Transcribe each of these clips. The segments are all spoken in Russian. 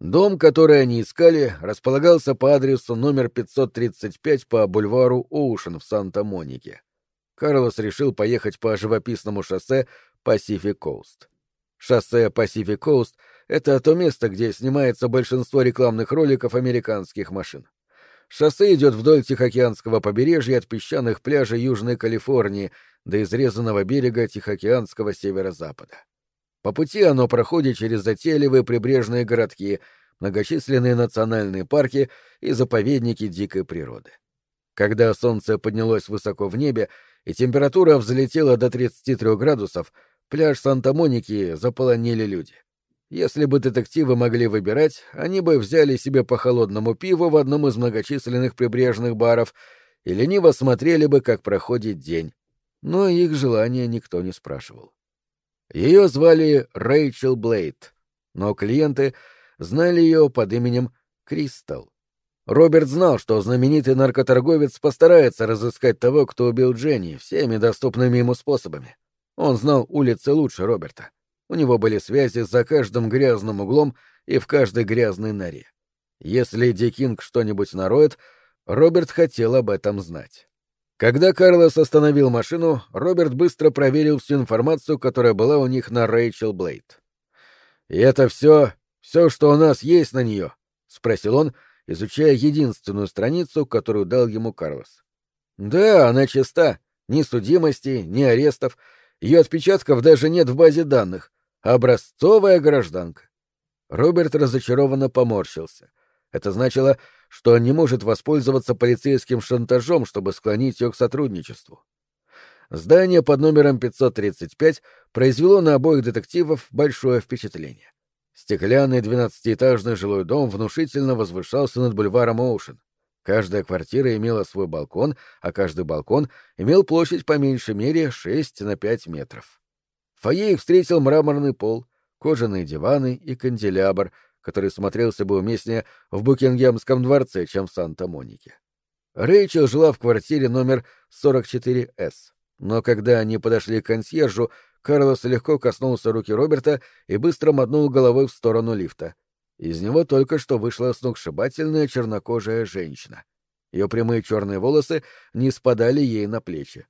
Дом, который они искали, располагался по адресу номер 535 по бульвару Оушен в Санта-Монике. Карлос решил поехать по живописному шоссе Pacific Coast. Шоссе Pacific Coast — это то место, где снимается большинство рекламных роликов американских машин. Шоссе идет вдоль Тихоокеанского побережья от песчаных пляжей Южной Калифорнии до изрезанного берега Тихоокеанского северо-запада. По пути оно проходит через затейливые прибрежные городки, многочисленные национальные парки и заповедники дикой природы. Когда солнце поднялось высоко в небе и температура взлетела до 33 градусов, пляж Санта-Моники заполонили люди. Если бы детективы могли выбирать, они бы взяли себе по холодному пиву в одном из многочисленных прибрежных баров и лениво смотрели бы, как проходит день. Но их желания никто не спрашивал. Ее звали Рэйчел Блейд, но клиенты знали ее под именем Кристал. Роберт знал, что знаменитый наркоторговец постарается разыскать того, кто убил Дженни, всеми доступными ему способами. Он знал улицы лучше Роберта. У него были связи за каждым грязным углом и в каждой грязной норе. Если Дикинг что-нибудь нароет, Роберт хотел об этом знать. Когда Карлос остановил машину, Роберт быстро проверил всю информацию, которая была у них на Рэйчел Блейд. «И это все, все, что у нас есть на нее?» — спросил он, изучая единственную страницу, которую дал ему Карлос. «Да, она чиста. Ни судимости, ни арестов. Ее отпечатков даже нет в базе данных. Образцовая гражданка». Роберт разочарованно поморщился. Это значило, что не может воспользоваться полицейским шантажом, чтобы склонить ее к сотрудничеству. Здание под номером 535 произвело на обоих детективов большое впечатление. Стеклянный двенадцатиэтажный жилой дом внушительно возвышался над бульваром Оушен. Каждая квартира имела свой балкон, а каждый балкон имел площадь по меньшей мере 6 на 5 метров. В фойе их встретил мраморный пол, кожаные диваны и канделябр, который смотрелся бы уместнее в Букингемском дворце, чем в Санта-Монике. Рэйчел жила в квартире номер 44С, но когда они подошли к консьержу, Карлос легко коснулся руки Роберта и быстро мотнул головой в сторону лифта. Из него только что вышла сногсшибательная чернокожая женщина. Ее прямые черные волосы не спадали ей на плечи.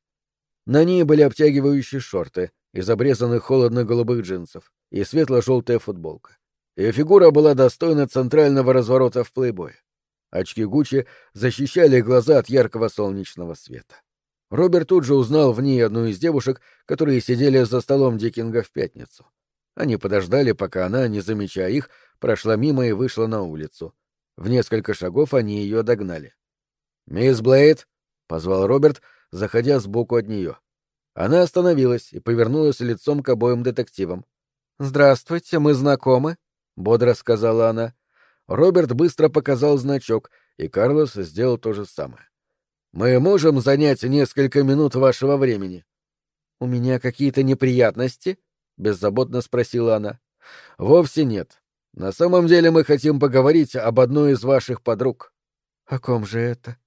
На ней были обтягивающие шорты из обрезанных холодно-голубых джинсов и светло-желтая футболка. Ее фигура была достойна центрального разворота в плейбое. Очки Гуччи защищали глаза от яркого солнечного света. Роберт тут же узнал в ней одну из девушек, которые сидели за столом Дикинга в пятницу. Они подождали, пока она, не замечая их, прошла мимо и вышла на улицу. В несколько шагов они ее догнали. «Мисс Блейд!» — позвал Роберт, заходя сбоку от нее. Она остановилась и повернулась лицом к обоим детективам. «Здравствуйте, мы знакомы?» Бодро сказала она. Роберт быстро показал значок, и Карлос сделал то же самое. Мы можем занять несколько минут вашего времени. У меня какие-то неприятности? беззаботно спросила она. Вовсе нет. На самом деле мы хотим поговорить об одной из ваших подруг. О ком же это?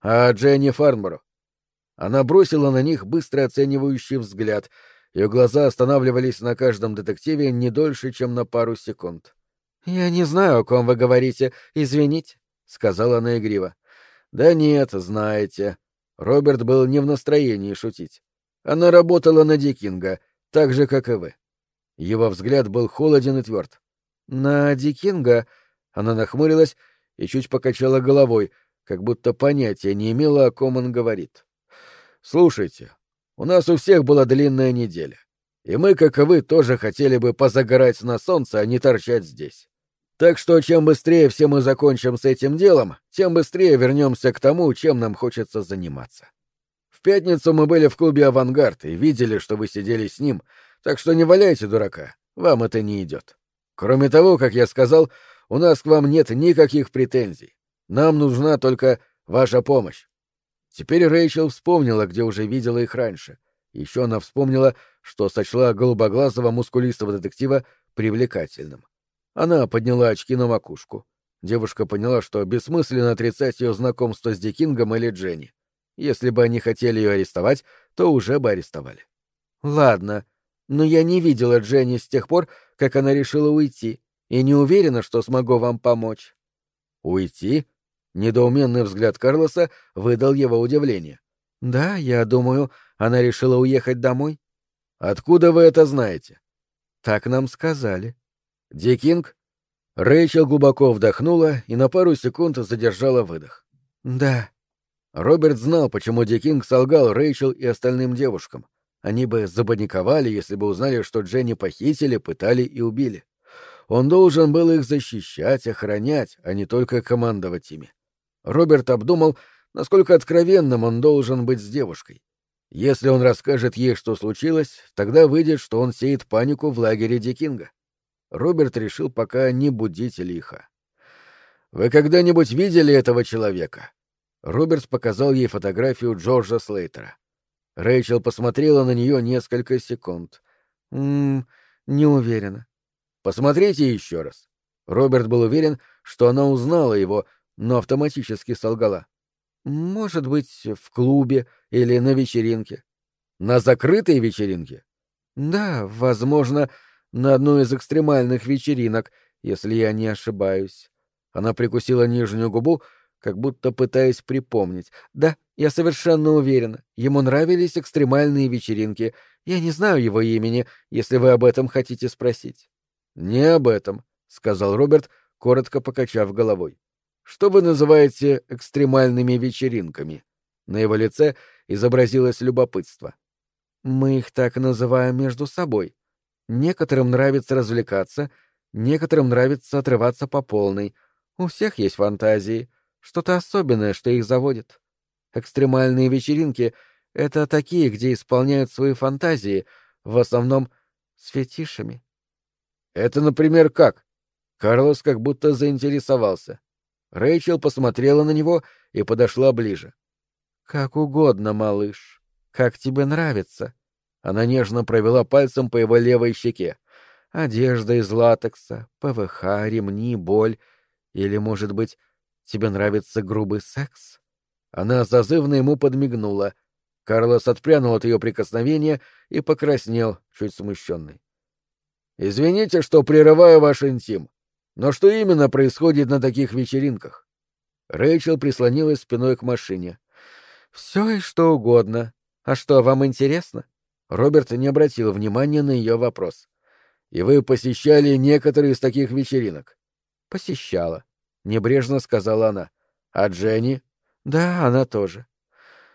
О Дженни Фарнборо. Она бросила на них быстрый оценивающий взгляд. Ее глаза останавливались на каждом детективе не дольше, чем на пару секунд. «Я не знаю, о ком вы говорите. Извините», — сказала она игриво. «Да нет, знаете». Роберт был не в настроении шутить. Она работала на Дикинга, так же, как и вы. Его взгляд был холоден и тверд. «На Дикинга?» Она нахмурилась и чуть покачала головой, как будто понятия не имела, о ком он говорит. «Слушайте, у нас у всех была длинная неделя, и мы, как и вы, тоже хотели бы позагорать на солнце, а не торчать здесь. Так что чем быстрее все мы закончим с этим делом, тем быстрее вернемся к тому, чем нам хочется заниматься. В пятницу мы были в клубе «Авангард» и видели, что вы сидели с ним, так что не валяйте дурака, вам это не идет. Кроме того, как я сказал, у нас к вам нет никаких претензий. Нам нужна только ваша помощь. Теперь Рэйчел вспомнила, где уже видела их раньше. Еще она вспомнила, что сочла голубоглазого мускулистого детектива привлекательным. Она подняла очки на макушку. Девушка поняла, что бессмысленно отрицать ее знакомство с Дикингом или Дженни. Если бы они хотели ее арестовать, то уже бы арестовали. Ладно, но я не видела Дженни с тех пор, как она решила уйти. и не уверена, что смогу вам помочь». «Уйти?» — недоуменный взгляд Карлоса выдал его удивление. «Да, я думаю, она решила уехать домой». «Откуда вы это знаете?» «Так нам сказали». «Дикинг?» Рэйчел глубоко вдохнула и на пару секунд задержала выдох. «Да». Роберт знал, почему Дикинг солгал Рэйчел и остальным девушкам. Они бы запаниковали, если бы узнали, что Дженни похитили, пытали и убили. Он должен был их защищать, охранять, а не только командовать ими. Роберт обдумал, насколько откровенным он должен быть с девушкой. Если он расскажет ей, что случилось, тогда выйдет, что он сеет панику в лагере Дикинга. Роберт решил пока не будить лихо. «Вы когда-нибудь видели этого человека?» Роберт показал ей фотографию Джорджа Слейтера. Рэйчел посмотрела на нее несколько секунд. «Ммм, не уверена». «Посмотрите еще раз». Роберт был уверен, что она узнала его, но автоматически солгала. «Может быть, в клубе или на вечеринке». «На закрытой вечеринке?» «Да, возможно, на одной из экстремальных вечеринок, если я не ошибаюсь». Она прикусила нижнюю губу, как будто пытаясь припомнить. «Да, я совершенно уверена. Ему нравились экстремальные вечеринки. Я не знаю его имени, если вы об этом хотите спросить». «Не об этом», — сказал Роберт, коротко покачав головой. «Что вы называете экстремальными вечеринками?» На его лице изобразилось любопытство. «Мы их так называем между собой. Некоторым нравится развлекаться, некоторым нравится отрываться по полной. У всех есть фантазии, что-то особенное, что их заводит. Экстремальные вечеринки — это такие, где исполняют свои фантазии, в основном с фетишами. Это, например, как? Карлос как будто заинтересовался. Рэйчел посмотрела на него и подошла ближе. Как угодно, малыш. Как тебе нравится. Она нежно провела пальцем по его левой щеке. Одежда из латекса, ПВХ, ремни, боль. Или, может быть, тебе нравится грубый секс? Она зазывно ему подмигнула. Карлос отпрянул от ее прикосновения и покраснел, чуть смущенный. «Извините, что прерываю ваш интим, но что именно происходит на таких вечеринках?» Рэйчел прислонилась спиной к машине. «Все и что угодно. А что, вам интересно?» Роберт не обратил внимания на ее вопрос. «И вы посещали некоторые из таких вечеринок?» «Посещала», — небрежно сказала она. «А Дженни?» «Да, она тоже».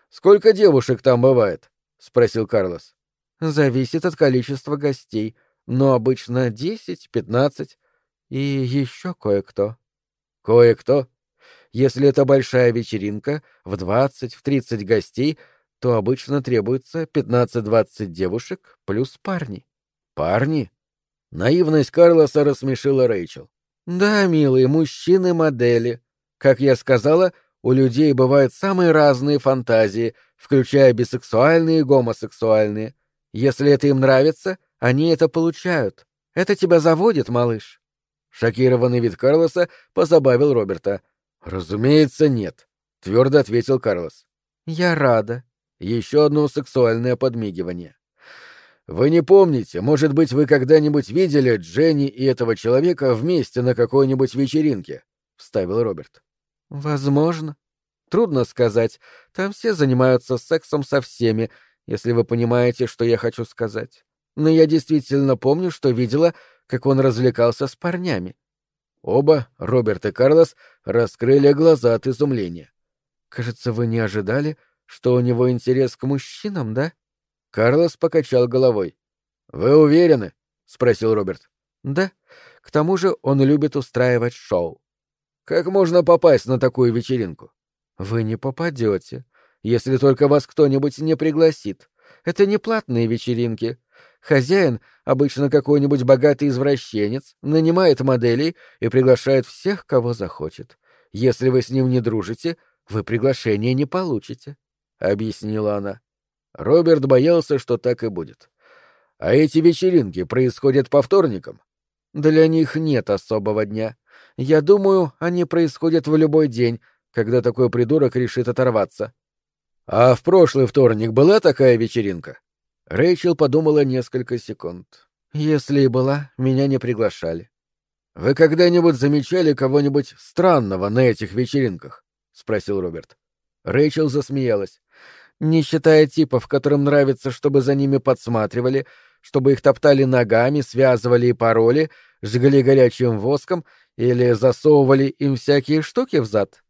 «Сколько девушек там бывает?» — спросил Карлос. «Зависит от количества гостей, но обычно десять-пятнадцать и еще кое-кто». «Кое-кто?» Если это большая вечеринка, в двадцать, в тридцать гостей — то обычно требуется 15-20 девушек плюс парни. Парни? Наивность Карлоса рассмешила Рэйчел. Да, милые, мужчины-модели. Как я сказала, у людей бывают самые разные фантазии, включая бисексуальные и гомосексуальные. Если это им нравится, они это получают. Это тебя заводит, малыш. Шокированный вид Карлоса позабавил Роберта. Разумеется, нет, твердо ответил Карлос. Я рада. Еще одно сексуальное подмигивание. Вы не помните, может быть, вы когда-нибудь видели Дженни и этого человека вместе на какой-нибудь вечеринке? вставил Роберт. Возможно. Трудно сказать. Там все занимаются сексом со всеми, если вы понимаете, что я хочу сказать. Но я действительно помню, что видела, как он развлекался с парнями. Оба, Роберт и Карлос, раскрыли глаза от изумления. Кажется, вы не ожидали, что у него интерес к мужчинам, да? Карлос покачал головой. Вы уверены? спросил Роберт. Да. К тому же он любит устраивать шоу. Как можно попасть на такую вечеринку? Вы не попадете, если только вас кто-нибудь не пригласит. Это не платные вечеринки. Хозяин, обычно какой-нибудь богатый извращенец, нанимает моделей и приглашает всех, кого захочет. Если вы с ним не дружите, вы приглашение не получите. — объяснила она. Роберт боялся, что так и будет. «А эти вечеринки происходят по вторникам?» «Для них нет особого дня. Я думаю, они происходят в любой день, когда такой придурок решит оторваться». «А в прошлый вторник была такая вечеринка?» Рэйчел подумала несколько секунд. «Если и была, меня не приглашали». «Вы когда-нибудь замечали кого-нибудь странного на этих вечеринках?» — спросил Роберт. Рэйчел засмеялась. «Не считая типов, которым нравится, чтобы за ними подсматривали, чтобы их топтали ногами, связывали и пароли, жгли горячим воском или засовывали им всякие штуки в зад?»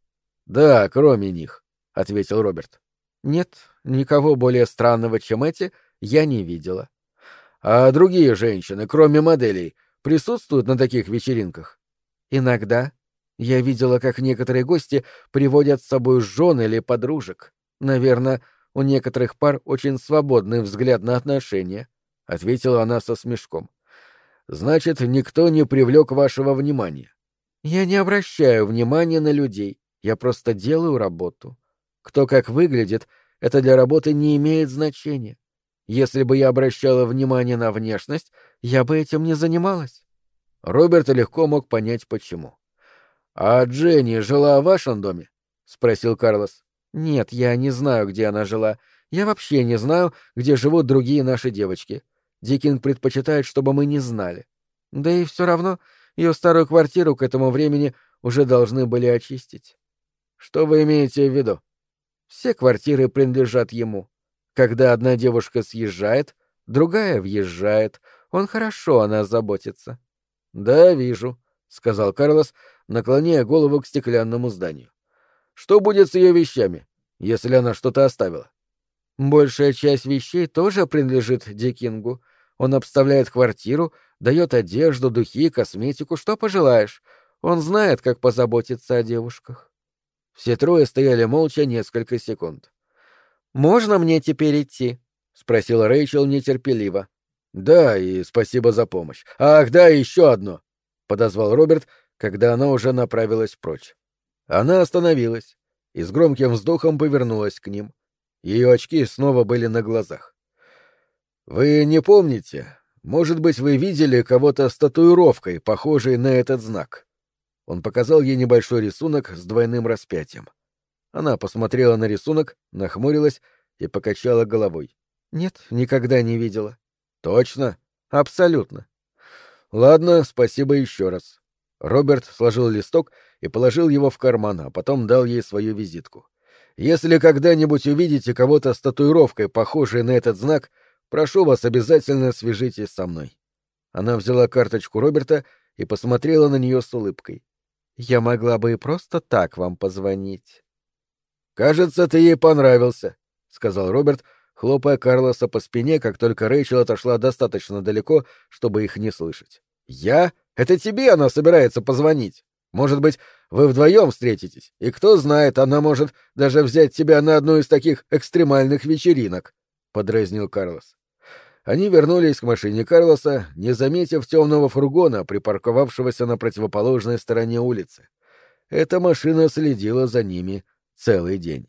«Да, кроме них», — ответил Роберт. «Нет, никого более странного, чем эти, я не видела». «А другие женщины, кроме моделей, присутствуют на таких вечеринках? Иногда. Я видела, как некоторые гости приводят с собой жен или подружек. Наверное, у некоторых пар очень свободный взгляд на отношения, — ответила она со смешком. Значит, никто не привлек вашего внимания. Я не обращаю внимания на людей, я просто делаю работу. Кто как выглядит, это для работы не имеет значения. Если бы я обращала внимание на внешность, я бы этим не занималась. Роберт легко мог понять, почему. «А Дженни жила в вашем доме?» — спросил Карлос. «Нет, я не знаю, где она жила. Я вообще не знаю, где живут другие наши девочки. Дикинг предпочитает, чтобы мы не знали. Да и все равно ее старую квартиру к этому времени уже должны были очистить». «Что вы имеете в виду?» «Все квартиры принадлежат ему. Когда одна девушка съезжает, другая въезжает. Он хорошо о нас заботится. — Да, вижу, — сказал Карлос, наклоняя голову к стеклянному зданию. — Что будет с ее вещами, если она что-то оставила? — Большая часть вещей тоже принадлежит Дикингу. Он обставляет квартиру, дает одежду, духи, косметику, что пожелаешь. Он знает, как позаботиться о девушках. Все трое стояли молча несколько секунд. «Можно мне теперь идти?» — спросила Рэйчел нетерпеливо. «Да, и спасибо за помощь. Ах, да, еще одно!» — подозвал Роберт, когда она уже направилась прочь. Она остановилась и с громким вздохом повернулась к ним. Ее очки снова были на глазах. «Вы не помните? Может быть, вы видели кого-то с татуировкой, похожей на этот знак?» Он показал ей небольшой рисунок с двойным распятием. Она посмотрела на рисунок, нахмурилась и покачала головой. Нет, никогда не видела. Точно? Абсолютно. Ладно, спасибо еще раз. Роберт сложил листок и положил его в карман, а потом дал ей свою визитку. Если когда-нибудь увидите кого-то с татуировкой, похожей на этот знак, прошу вас, обязательно свяжитесь со мной. Она взяла карточку Роберта и посмотрела на нее с улыбкой. Я могла бы и просто так вам позвонить. «Кажется, ты ей понравился», — сказал Роберт, хлопая Карлоса по спине, как только Рэйчел отошла достаточно далеко, чтобы их не слышать. «Я? Это тебе она собирается позвонить. Может быть, вы вдвоем встретитесь, и кто знает, она может даже взять тебя на одну из таких экстремальных вечеринок», — подразнил Карлос. Они вернулись к машине Карлоса, не заметив темного фургона, припарковавшегося на противоположной стороне улицы. Эта машина следила за ними целый день.